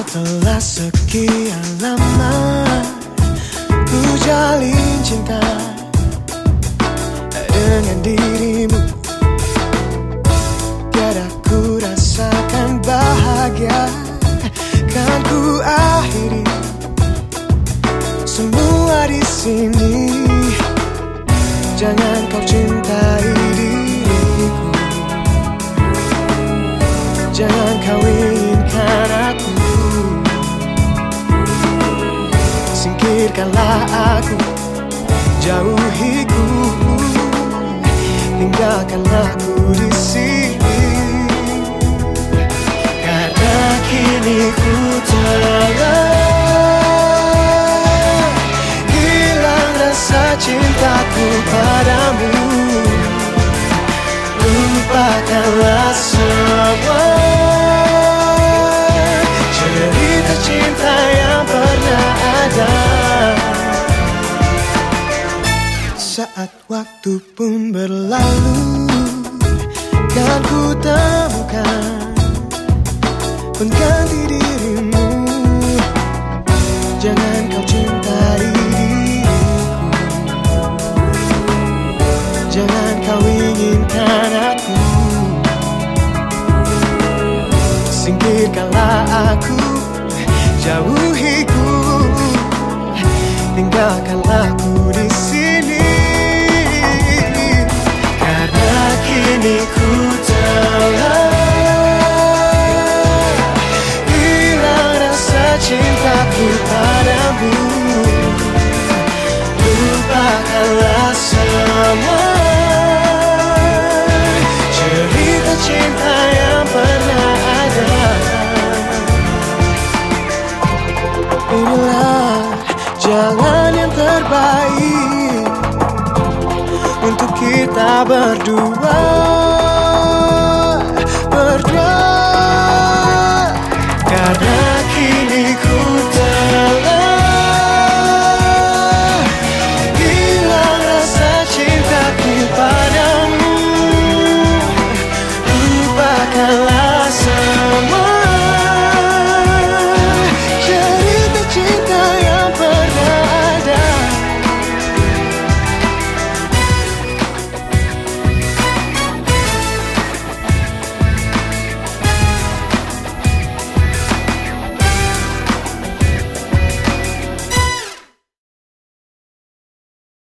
Setelah sekian lama Ku jalin cinta Dengan dirimu. Tiada ku rasakan bahagia Kan ku akhiri Semua di sini. Jangan aku. Jauhiku Tinggalkanlah aku di sini berlalu Kan ku temukan Pengganti dirimu. Jangan kau cintai diriku. Jangan kau inginkan aku. Singkirkanlah aku Jauhiku. Tinggalkanlah aku kini ku telah Hilang rasa cintaku padamu Lupakanlah semua. Cerita cinta yang pernah ada. Inilah jalan yang terbaik Untuk kita berdua dört